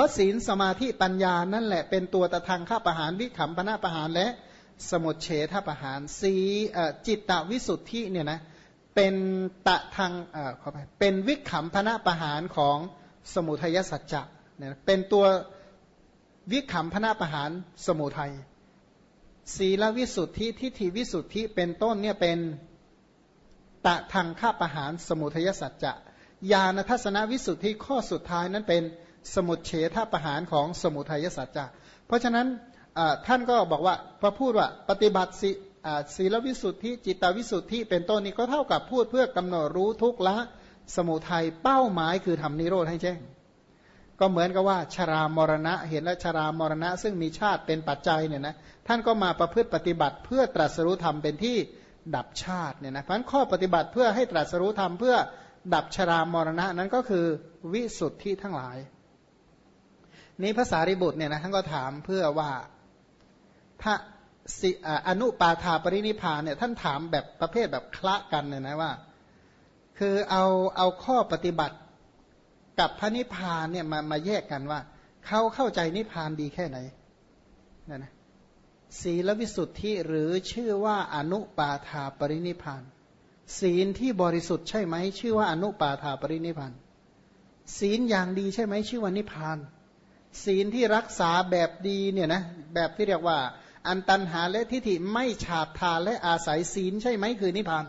ราะศีลสมาธิปัญญานั่นแหละเป็นตัวตะทางข้าประหารวิขำพนาประหารและสมุทเฉทประหารสีจิตตวิสุทธิเนี่ยนะเป็นตะทางเอ่อขอไปเป็นวิขำพนาประหารของสมุทัยสัจจะเนี่ยเป็นตัววิขำพนาประหารสมุทัยศีลวิสุทธิทิฏฐิวิสุทธิเป็นต้นเนี่ยเป็นตะทางข้าประหารสมุทัยสัจจะญาณทัศนวิสุทธิข้อสุดท้ายนั้นเป็น สมุทเฉทประหารของสมุทัยสัจจะเพราะฉะนั้นท่านก็บอกว่าพอพูดว่าปฏิบัติศีลวิสุทธิจิตวิสุทธิเป็นต้นนี้ก็เท่ากับพูดเพื่อกำหนดรู้ทุกละสมุทัยเป้าหมายคือทำนิโรธให้แจ้ง ก็เหมือนกับว่าชรามรณะเห็นแล้วชรามรณะ ซึ่งมีชาติเป็นปัจจัยเนี่ยนะท่านก็มาประพฤติปฏิบัติเพื่อตรัสรู้ธรรมเป็นที่ดับชาติเนี่ยนะเพราะข้อปฏิบัติเพื่อให้ตรัสรู้ธรรมเพื่อดับชรามรณะนั้นก็คือวิสุทธิทั้งหลาย นี้ภาษาริบุตรเนี่ยนะท่านก็ถามเพื่อว่าถ้าอนุปาทาปรินิพานเนี่ยท่านถามแบบประเภทแบบคละกันเนี่ยนะว่า คือเอาเอาข้อปฏิบัติกับพระนิพพานเนี่ยมามาแยกกันว่าเขาเข้าใจนิพพานดีแค่ไหนนั่นนะศีลวิสุทธิหรือชื่อว่าอนุปาทาปรินิพาน ศีลที่บริสุทธิ์ใช่ไหมชื่อว่าอนุปาทาปรินิพาน ศีลอย่างดีใช่ไหมชื่อว่านิพาน ศีลที่รักษาแบบดีเนี่ยนะแบบที่เรียกว่า อันตันหาและทิฏฐิไม่ฉาบทานและอาศัยศีลใช่ไหมคือนิพพาน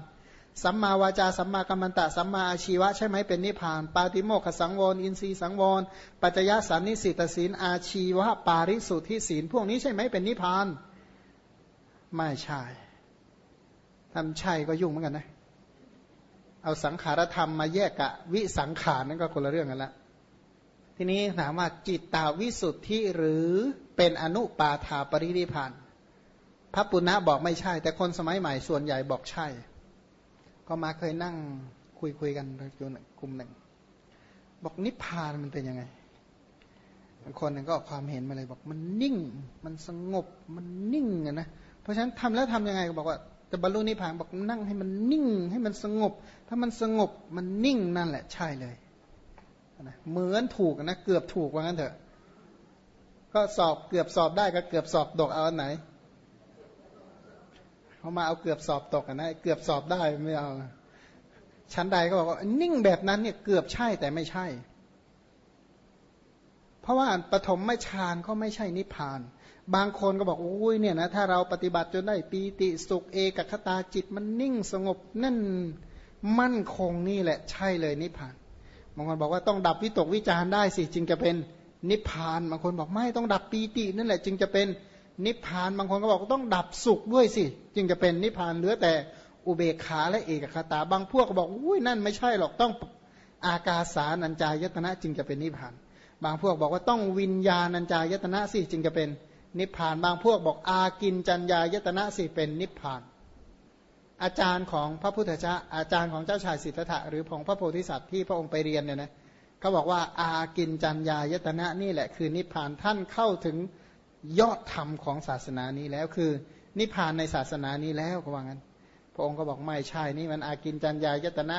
สัมมาวาจาสัมมากัมมันตะสัมมาอาชีวะใช่ไหมเป็นนิพพาน ปาติโมกขสังวรอินทรีสังวร ปัจจยสันนิสิตศีลอาชีวะปาริสุทธิศีลพวกนี้ใช่ไหมเป็นนิพพาน ไม่ใช่ทำใช่ก็ยุ่งเหมือนกันนะ เอาสังขารธรรมมาแยกกะวิสังขารนั่นก็คนละเรื่องกันละ ทีนี้ถามว่าจิตตาวิสุทธิหรือเป็นอนุปาทาปรินิพานพระปุณณะบอกไม่ใช่ แต่คนสมัยใหม่ส่วนใหญ่บอกใช่ ก็มาเคยนั่งคุยคุยกันอยู่กลุ่มหนึ่ง บอกนิพพานมันเป็นยังไงคนนึงก็ความเห็นมาเลยบอกมันนิ่ง มันสงบมันนิ่งนะเพราะฉะนั้นทำแล้วทํำยังไงก็บอกว่าจะบรรลุนิพพานบอกนั่งให้มันนิ่ง ให้มันสงบ ถ้ามันสงบมันนิ่งนั่นแหละใช่เลย นะเหมือนถูกนะเกือบถูกว่างั้นเถอะ ก็สอบเกือบสอบได้ก็เกือบสอบตกเอาอันไหนเขามาเอาเกือบสอบตกนะเกือบสอบได้ไม่เอาชั้นใดก็บอกว่านิ่งแบบนั้นเนี่ยเกือบใช่แต่ไม่ใช่ เพราะว่าปฐมไม่ฌานก็ไม่ใช่นิพพาน บางคนก็บอกโอ้ยเนี่ยนะถ้าเราปฏิบัติจนได้ปีติสุขเอกคตาจิตมันนิ่งสงบนั่นมั่นคงนี่แหละใช่เลยนิพพาน บางคนบอกว่าต้องดับวิตกวิจารได้สิจึงจะเป็นนิพพานบางคนบอกไม่ต้องดับปีตินั่นแหละ จึงจะเป็นนิพพานบางคนก็บอกต้องดับสุขด้วยสิ จึงจะเป็นนิพพานเหลือแต่อุเบกขาและเอกคตาบางพวกก็บอกอุ้ยนั่นไม่ใช่หรอกต้องอากาสานัญจายตนะจึงจะเป็นนิพพาน บางพวกบอกว่าต้องวิญญาณัญจายตนะสิจึงจะเป็นนิพพาน บางพวกบอกอากินจัญญายตนะสิเป็นนิพพาน อาจารย์ของพระพุทธเจ้าอาจารย์ของเจ้าชายสิทธัตถะหรือของพระโพธิสัตว์ที่พระองค์ไปเรียนเนี่ยนะเขาบอกว่าอากินจัญญายตนะนี่แหละคือนิพพานท่านเข้าถึงยอดธรรมของศาสนานี้แล้วคือ นิพพานในศาสนานี้แล้วก็ว่างั้น พระองค์ก็บอกไม่ใช่นี่มันอากินจัญญายตนะ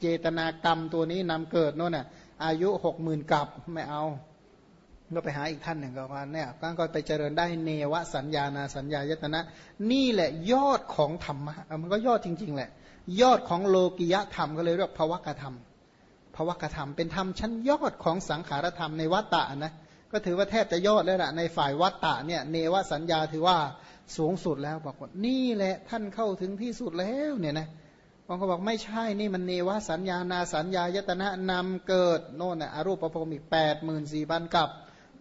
เจตนากรรมตัวนี้นำเกิดโน่นน่ะอายุหกหมื่นกับไม่เอา ก็ไปหาอีกท่านหนึ่งก็ว่าเนี่ยก็ไปเจริญได้เนวสัญญานาสัญญายตนะ นี่แหละยอดของธรรมะมันก็ยอดจริง ๆ แหละ ยอดของโลกิยธรรมก็เลยเรียกภวกธรรมภวกธรรมเป็นธรรมชั้นยอดของสังขารธรรมในวัตตะนะก็ถือว่าแทบจะยอดแล้วละในฝ่ายวัตตะเนี่ยเนวสัญญาถือว่าสูงสุดแล้วบอกว่านี่แหละท่านเข้าถึงที่สุดแล้วเนี่ยนะบางคนบอกไม่ใช่นี่มันเนวสัญญานาสัญญายตนะนำเกิดโน่นนะอรูปประพรมอีกแปดหมื่นสี่พันกับ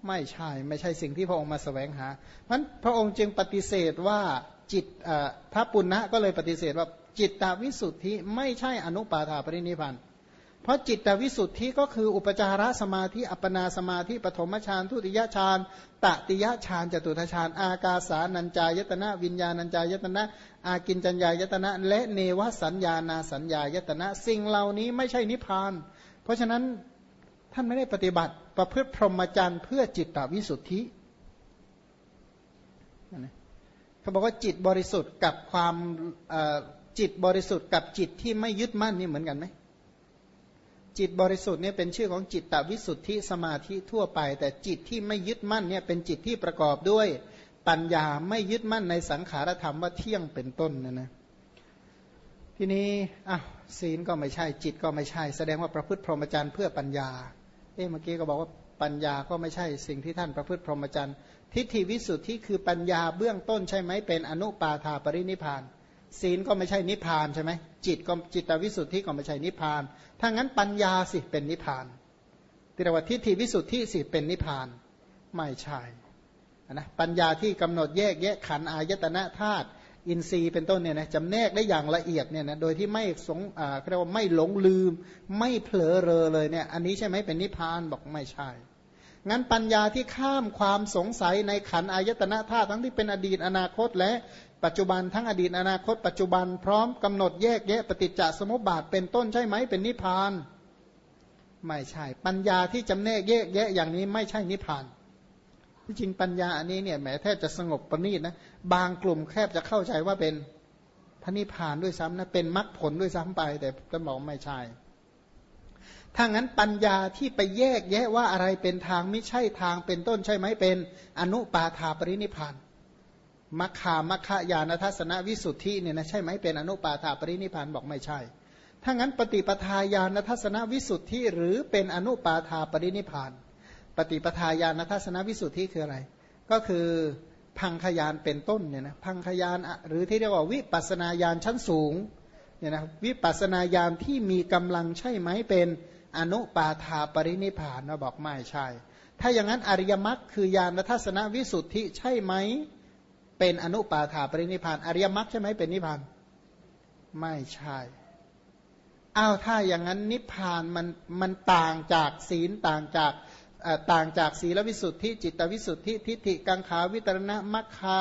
ไม่ใช่ ไม่ใช่สิ่งที่พระองค์มาสแสวงหาเพราะพระองค์จึงปฏิเสธว่าจิตพระปุณณะก็เลยปฏิเสธว่าจิตตวิสุทธิไม่ใช่อนุปาทาปรินิพันธ์เพราะจิตวิสุทธิก็คืออุปจารสมาธิอัปปนาสมาธิปฐมฌานทุติยฌานตติยฌานจตุทฌานอากาสานัญจายตนะ วิญญาณัญจายตนะ อากินจัญญายตนะ และเนวสัญญานาสัญญายตนะ สิ่งเหล่านี้ไม่ใช่นิพพาน เพราะฉะนั้น ท่านไม่ได้ปฏิบัติ ประพฤติพรหมจรรย์เพื่อจิตตวิสุทธิเขาบอกว่าจิตบริสุทธิ์กับความจิตบริสุทธิ์กับจิตที่ไม่ยึดมั่นนี่เหมือนกันไหมจิตบริสุทธิ์เนี่ยเป็นชื่อของจิตตวิสุทธิสมาธิทั่วไป แต่จิตที่ไม่ยึดมั่นเนี่ยเป็นจิตที่ประกอบด้วยปัญญาไม่ยึดมั่นในสังขารธรรมว่าเที่ยงเป็นต้นนะนะทีนี้อ้าวศีลก็ไม่ใช่จิตก็ไม่ใช่ แสดงว่าประพฤติพรหมจรรย์เพื่อปัญญา เอ๊ะเมื่อกี้ก็บอกว่าปัญญาก็ไม่ใช่สิ่งที่ท่านประพฤติพรหมจรรย์ ทิฏฐิวิสุทธิคือปัญญาเบื้องต้นใช่ไหมเป็นอนุปาทาปรินิพาน ศีลก็ไม่ใช่นิพานใช่ไหมจิตก็จิตวิสุทธิก็ไม่ใช่นิพาน ถ้างั้นปัญญาสิเป็นนิพานติรวัตทิฏฐิวิสุทธิสิเป็นนิพานไม่ใช่นะปัญญาที่กำหนดแยกแยะขันอายตนะธาตุ อินทรีย์เป็นต้นเนี่ยนะจำแนกได้อย่างละเอียดเนี่ยนะโดยที่ไม่สงอ่าเรียกว่าไม่หลงลืม ไม่เผลอเรอเลยเนี่ยอันนี้ใช่ไหมเป็นนิพพานบอกไม่ใช่ งั้นปัญญาที่ข้ามความสงสัยในขันอายตนะธาตุทั้งที่เป็นอดีตอนาคตและปัจจุบันทั้งอดีตอนาคต ปัจจุบันพร้อมกำหนดแยกแยะปฏิจจสมุปบาทเป็นต้นใช่ไหมเป็นนิพพาน ไม่ใช่ ปัญญาที่จำแนกแยกแยะอย่างนี้ไม่ใช่นิพพาน ที่จริงปัญญาอันนี้เนี่ยแหมแทบจะสงบประณีตนะบางกลุ่มแคบจะเข้าใจว่าเป็นพระนิพพานด้วยซ้ำนะเป็นมรรคผลด้วยซ้ำไป แต่จะบอกไม่ใช่ถ้างั้นปัญญาที่ไปแยกแยะว่าอะไรเป็นทางไม่ใช่ทางเป็นต้นใช่ไหมเป็นอนุปาทาปรินิพานมัคคามัคคายานทัศนวิสุทธิเนี่ยนะใช่ไหมเป็นอนุปาทาปรินิพานบอกไม่ใช่ ถ้างั้นปฏิปทาญาณทัศนวิสุทธิหรือเป็นอนุปาทาปรินิพาน ปฏิปทาญาณทัศนวิสุทธิคืออะไร ก็คือพังขยานเป็นต้นเนี่ยนะพังขยานหรือที่เรียกว่าวิปัสนาญาณชั้นสูงเนี่ยนะวิปัสนาญาณที่มีกำลังใช่ไหมเป็นอนุปาทาปรินิพานเราบอกไม่ใช่ ถ้าอย่างนั้นอริยมรรคคือญาณทัศนวิสุทธิใช่ไหมเป็นอนุปาทาปรินิพาน อริยมรรคใช่ไหมเป็นนิพานไม่ใช่อ้าวถ้าอย่างนั้นนิพพานมันมันต่างจากศีลต่างจาก ต่างจากศีลวิสุทธิ จิตวิสุทธิ ทิฏฐิกังขาวิตรณะมัคคา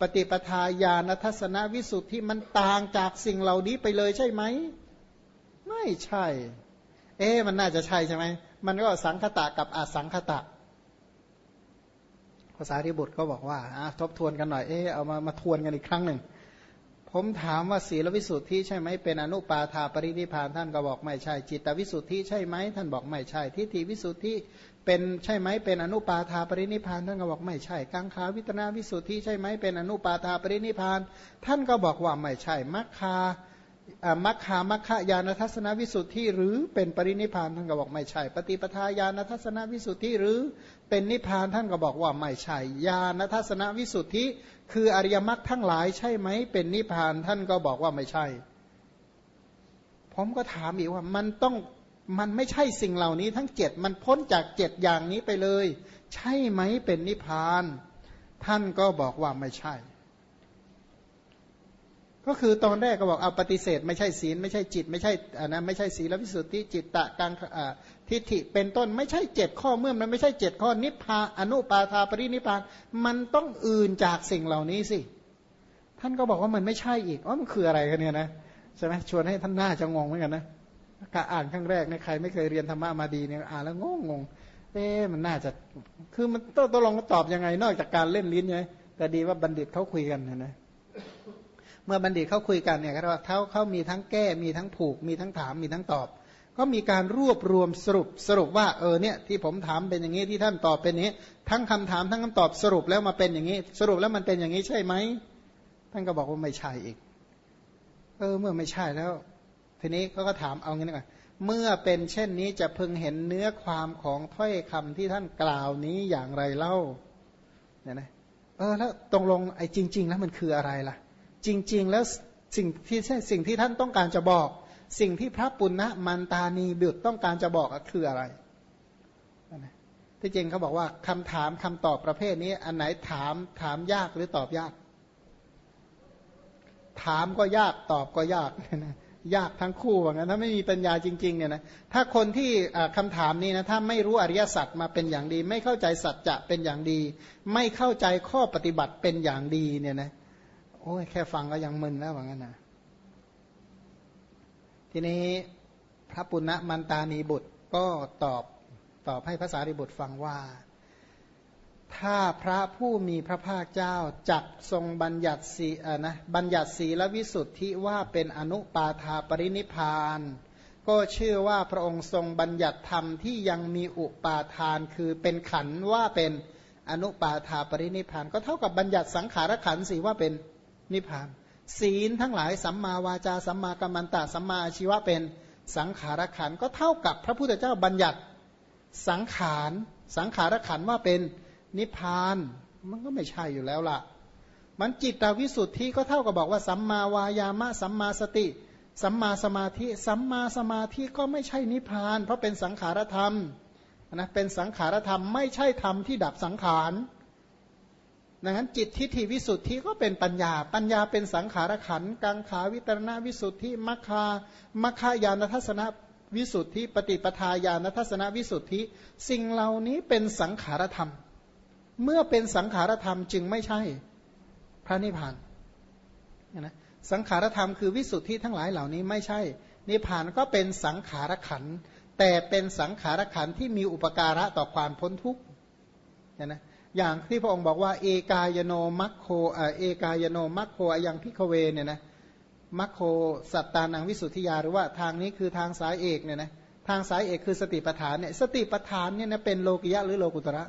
ปฏิปทาญาณทัศนวิสุทธิมันต่างจากสิ่งเหล่านี้ไปเลยใช่ไหม ไม่ใช่ เอ๊มันน่าจะใช่ใช่ไหม มันก็สังคตะกับอสังคตะภาษาริบุตรก็บอกว่าทบทวนกันหน่อยเอ๊เอามามาทวนกันอีกครั้งหนึ่ง ผมถามว่าศีลวิสุทธิใช่ไหมเป็นอนุปาทาปรินิพานท่านก็บอกไม่ใช่ จิตวิสุทธิใช่ไหมท่านบอกไม่ใช่ทิฏฐิวิสุทธิเป็นใช่ไหมเป็นอนุปาทาปรินิพานท่านก็บอกไม่ใช่กังขาวิตนาวิสุทธิใช่ไหมเป็นอนุปาทาปรินิพานท่านก็บอกว่าไม่ใช่มัคคา มัคคามัคคายานทัศนวิสุทธิหรือเป็นปรินิพานท่านก็บอกไม่ใช่ ปฏิปทาญาณทัศนวิสุทธิหรือเป็นนิพานท่านก็บอกว่าไม่ใช่ญาณทัศนวิสุทธิ คืออริยมรรคทั้งหลายใช่ไหมเป็นนิพานท่านก็บอกว่าไม่ใช่ ผมก็ถามอีกว่ามันต้องมันไม่ใช่สิ่งเหล่านี้ทั้งเจ็ดมันพ้นจากเจ็ดอย่างนี้ไปเลย ใช่ไหมเป็นนิพพาน ท่านก็บอกว่าไม่ใช่ ก็คือตอนแรกก็บอกเอาปฏิเสธ ไม่ใช่ศีลไม่ใช่จิต ไม่ใช่อ่านะไม่ใช่ศีลวิสุทธิจิตตะกังทิฏฐิเป็นต้นไม่ใช่เจ็ดข้อเมื่อมันไม่ใช่เจ็ดข้อนิพพาอนุปาทาปรินิพพานมันต้องอื่นจากสิ่งเหล่านี้สิ ท่านก็บอกว่ามันไม่ใช่อีกว่ามันคืออะไรกันเนี่ยนะใช่ไหมชวนให้ท่านหน้าจะงงเหมือนกันนะการอ่านครั้งแรกเนี่ยใครไม่เคยเรียนธรรมะมาดีเนี่ยอ่านแล้วงงงงเอ๊มันน่าจะคือมันต้องต้องลองตอบยังไง นอกจากการเล่นลิ้นไงแต่ดีว่าบัณฑิตเขาคุยกันนะนะ เมื่อบัณฑิตเขาคุยกันเนี่ยเขาเขาเขามีทั้งแก้มีทั้งผูก มีทั้งถามมีทั้งตอบ ก็มีการรวบรวมสรุปสรุปว่าเออเนี่ยที่ผมถามเป็นอย่างนี้ที่ท่านตอบเป็นนี้ ทั้งคำถามทั้งคำตอบสรุปแล้วมาเป็นอย่างนี้ สรุปแล้วมันเป็นอย่างนี้ใช่ไหมท่านก็บอกว่าไม่ใช่อีก เออเมื่อไม่ใช่แล้ว ทีนี้เขาก็ถามเอางี้นะเมื่อเป็นเช่นนี้จะพึงเห็นเนื้อความของถ้อยคำที่ท่านกล่าวนี้อย่างไรเล่าเนี่ยนะเออแล้วตรงลงไอ้จริง ๆ แล้วมันคืออะไรล่ะ จริง ๆ แล้วสิ่งที่ใช่สิ่งที่ท่านต้องการจะบอก สิ่งที่พระปุณณมันตานีบุตรต้องการจะบอกคืออะไรที่จริงเขาบอกว่าคำถามคำตอบประเภทนี้ อันไหนถามถามยากหรือตอบยาก ถามก็ยากตอบก็ยากนะยากทั้งคู่ว่างั้นถ้าไม่มีปัญญาจริงๆเนี่ยนะถ้าคนที่คำถามนี้นะถ้าไม่รู้อริยสัจมาเป็นอย่างดี ไม่เข้าใจสัจจะเป็นอย่างดี ไม่เข้าใจข้อปฏิบัติเป็นอย่างดีเนี่ยนะ อ้ยแค่ฟังก็ยังมึนแล้วว่างั้นนะทีนี้พระปุณณมันตานีบุตรก็ตอบตอบให้ภาษาริบุตรฟังว่า ถ้าพระผู้มีพระภาคเจ้าจักทรงบัญญัติสีนะบัญญัติสีและวิสุทธิว่าเป็นอนุปาทาปรินิพาน ก็ชื่อว่าพระองค์ทรงบัญญัติธรรมที่ยังมีอุปาทานคือเป็นขันว่าเป็นอนุปาทาปรินิพาน ก็เท่ากับบัญญัติสังขารขันสิว่าเป็น นิพพาน ศีลทั้งหลายสัมมาวาจาสัมมากัมมันตะสัมมาอาชีวะเป็นสังขารขันก็เท่ากับพระพุทธเจ้าบัญญัติสังขารสังขารขันว่าเป็นนิพพานมันก็ไม่ใช่อยู่แล้วล่ะ มันจิตวิสุทธิก็เท่ากับบอกว่าสัมมาวายามะสัมมาสติ สัมมาสมาธิ สัมมาสมาธิก็ไม่ใช่นิพพาน เพราะเป็นสังขารธรรมนะเป็นสังขารธรรมไม่ใช่ธรรมที่ดับสังขาร ดังนั้นจิตทิฏฐิวิสุทธิก็เป็นปัญญา ปัญญาเป็นสังขารขันกังขาวิตรณวิสุทธิมัคคามัคคายานทัศนวิสุทธิ ปฏิปทาญาณทัศนวิสุทธิ สิ่งเหล่านี้เป็นสังขารธรรม เมื่อเป็นสังขารธรรมจึงไม่ใช่พระนิพพานนะสังขารธรรมคือวิสุทธิทั้งหลายเหล่านี้ไม่ใช่ นิพพานก็เป็นสังขารขัน แต่เป็นสังขารขันที่มีอุปการะต่อความพ้นทุกข์นะ อย่างที่พระองค์บอกว่า เอกายโนมัคโคเอกายโนมัคโคยังพิกเวเนี่ยนะมัคโคสัตตานังวิสุทธิยาหรือว่าทางนี้คือทางสายเอกเนี่ยนะทางสายเอกคือสติปัฏฐานเนี่ยสติปัฏฐานเนี่ยนะเป็นโลกิยะหรือโลกุตระ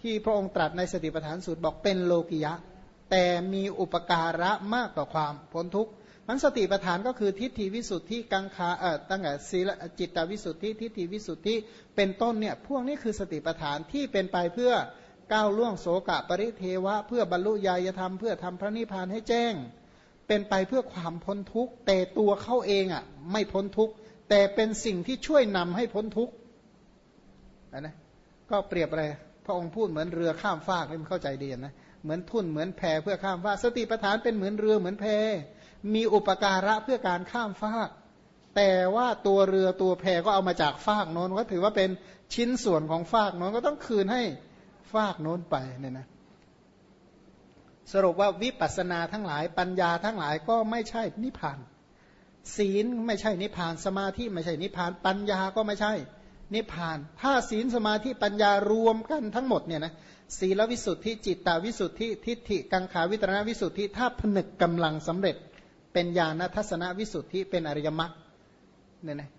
ที่พระองค์ตรัสในสติปัฏฐานสูตรบอกเป็นโลกิยะ แต่มีอุปการะมากต่อความพ้นทุกข์มันสติปัฏฐานก็คือทิฏฐิวิสุทธิกังขาเอ่อตั้งแต่ศีลจิตวิสุทธิทิฏฐิวิสุทธิเป็นต้นเนี่ยพวกนี้คือสติปัฏฐานที่เป็นไปเพื่อ ก้าวล่วงโสกะปริเทวะ เพื่อบรรลุญาณธรรมเพื่อทำพระนิพพานให้แจ้ง เป็นไปเพื่อความพ้นทุกข์ แต่ตัวเขาเองอะไม่พ้นทุกข์ แต่เป็นสิ่งที่ช่วยนำให้พ้นทุกข์นะก็เปรียบอะไรพระองค์พูดเหมือนเรือข้ามฟากให้มันเข้าใจดีนะเหมือนทุ่นเหมือนแพเพื่อข้ามฟากสติปัฏฐานเป็นเหมือนเรือเหมือนแพ มีอุปการะเพื่อการข้ามฟาก แต่ว่าตัวเรือตัวแพก็เอามาจากฟากโน้นก็ถือว่าเป็นชิ้นส่วนของฟากโน้นก็ต้องคืนให้ากโน้นไปเนี่ยนะสรุปว่าวิปัสสนาทั้งหลายปัญญาทั้งหลายก็ไม่ใช่นิพพาน ศีลไม่ใช่นิพพาน สมาธิไม่ใช่นิพพาน ปัญญาก็ไม่ใช่นิพพาน ถ้าศีลสมาธิปัญญารวมกันทั้งหมดเนี่ยนะศีลวิสุทธิจิตตาวิสุทธิทิฏฐิกังขาวิตรณวิสุทธิถ้าผนึกกำลังสำเร็จ เป็นญาณทัศนวิสุทธิเป็นอริยมรรคเนี่ยนะ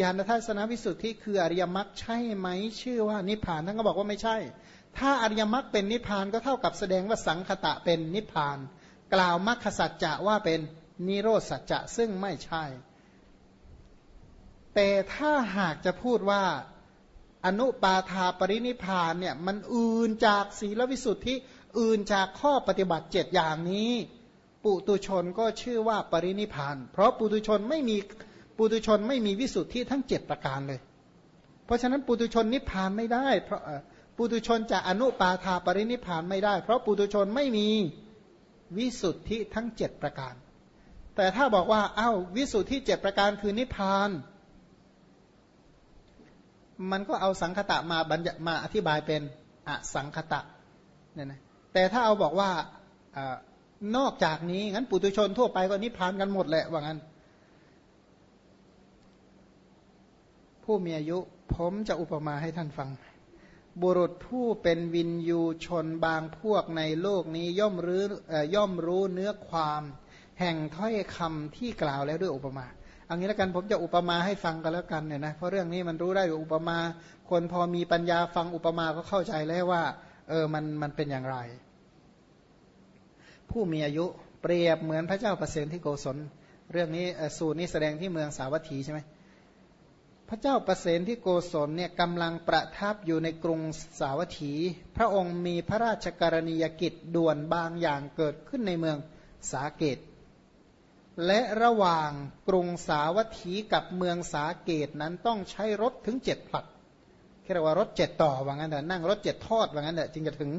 ญาณทัศนวิสุทธิคืออริยมรรคใช่ไหมชื่อว่านิพพานท่านก็บอกว่าไม่ใช่ ถ้าอริยมรรคเป็นนิพพานก็เท่ากับแสดงว่าสังคตะเป็นนิพพาน กล่าวมรรคสัจจะว่าเป็นนิโรธสัจจะซึ่งไม่ใช่ แต่ถ้าหากจะพูดว่าอนุปาทาปรินิพานเนี่ยมันอื่นจากศีลวิสุทธิอื่นจากข้อปฏิบัติเจ็ดอย่างนี้ ปุตุชนก็ชื่อว่าปรินิพาน เพราะปุตุชนไม่มี ปุตุชนไม่มีวิสุทธิทั้งเจ็ดประการเลย เพราะฉะนั้นปุตุชนนิพพานไม่ได้ เพราะปุตุชนจะอนุปาทาปรินิพพานไม่ได้ เพราะปุตุชนไม่มีวิสุทธิทั้งเจ็ดประการ แต่ถ้าบอกว่าอา้าววิสุทธิเจ็ดประการคือนิพพาน มันก็เอาสังคตะมาบัญญัมาอธิบายเป็นอสังคตะเนี่ยนะแต่ถ้าเอาบอกว่านอกจากนี้งั้นปุตุชนทั่วไปก็นิพพานกันหมดแหละว่างั้น ผู้มีอายุ ผมจะอุปมาให้ท่านฟัง บุรุษผู้เป็นวินยูชนบางพวกในโลกนี้ย่อมรู้ย่อมรู้เนื้อความ แห่งถ้อยคำที่กล่าวแล้วด้วยอุปมาอันนี้แล้วกันผมจะอุปมาให้ฟังกันแล้วกันเนี่ยนะเพราะเรื่องนี้มันรู้ได้อุปมา คนพอมีปัญญาฟังอุปมาก็เข้าใจแล้วว่า เออมันมันเป็นอย่างไร ผู้มีอายุเปรียบเหมือนพระเจ้าประเสนที่โกศล เรื่องนี้สูตรนี้แสดงที่เมืองสาวัตถีใช่ไหม พระเจ้าประเสนที่โกศลเนี่ยกำลังประทับอยู่ในกรุงสาวัตถี พระองค์มีพระราชกรณียกิจด่วนบางอย่างเกิดขึ้นในเมืองสาเกต และระหว่างกรุงสาวัตถีกับเมืองสาเกตนั้นต้องใช้รถถึงเจ็ดผลัดเรียกว่ารถเจ็ดต่อว่างั้นแต่นั่งรถเจ็ดทอดว่างั้นแต่จึงจะถึง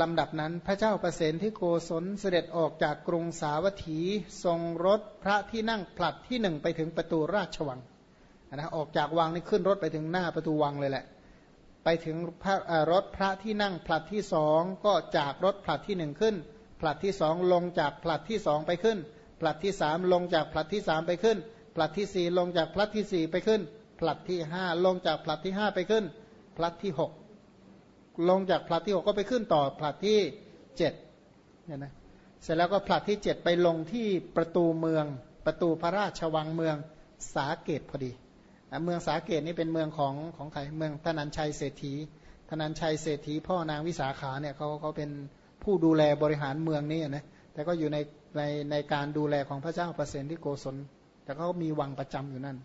ลำดับนั้นพระเจ้าประเสนที่โกศลเสด็จออกจากกรุงสาวัตถี ทรงรถพระที่นั่งผลัดที่หนึ่งไปถึงประตูราชวังนะออกจากวังนี่ขึ้นรถไปถึงหน้าประตูวังเลยแหละ ไปถึงรถพระที่นั่งผลัดที่สองก็จากรถผลัดที่หนึ่งขึ้น ผลัดที่สองลงจากผลัดที่สองไปขึ้น ผลัดที่สามลงจากผลัดที่สามไปขึ้น ผลัดที่สี่ลงจากผลัดที่สี่ไปขึ้น ผลัดที่ห้าลงจากผลัดที่ห้าไปขึ้น ผลัดที่หก ลงจากผลัดที่หกก็ไปขึ้นต่อผลัดที่เจ็ดเนี่ยนะเสร็จแล้วก็ผลัดที่เจ็ดไปลงที่ประตูเมือง ประตูพระราชวังเมืองสาเกตพอดีเมืองสาเกตนี่เป็นเมืองของของใครเมืองธนันชัยเศรษฐีธนันชัยเศรษฐีพ่อนางวิสาขาเนี่ยเขาเขาเป็นผู้ดูแลบริหารเมืองนี่นะแต่ก็อยู่ในในในการดูแลของพระเจ้าประเสนที่โกศลแต่เขามีวังประจำอยู่นั่น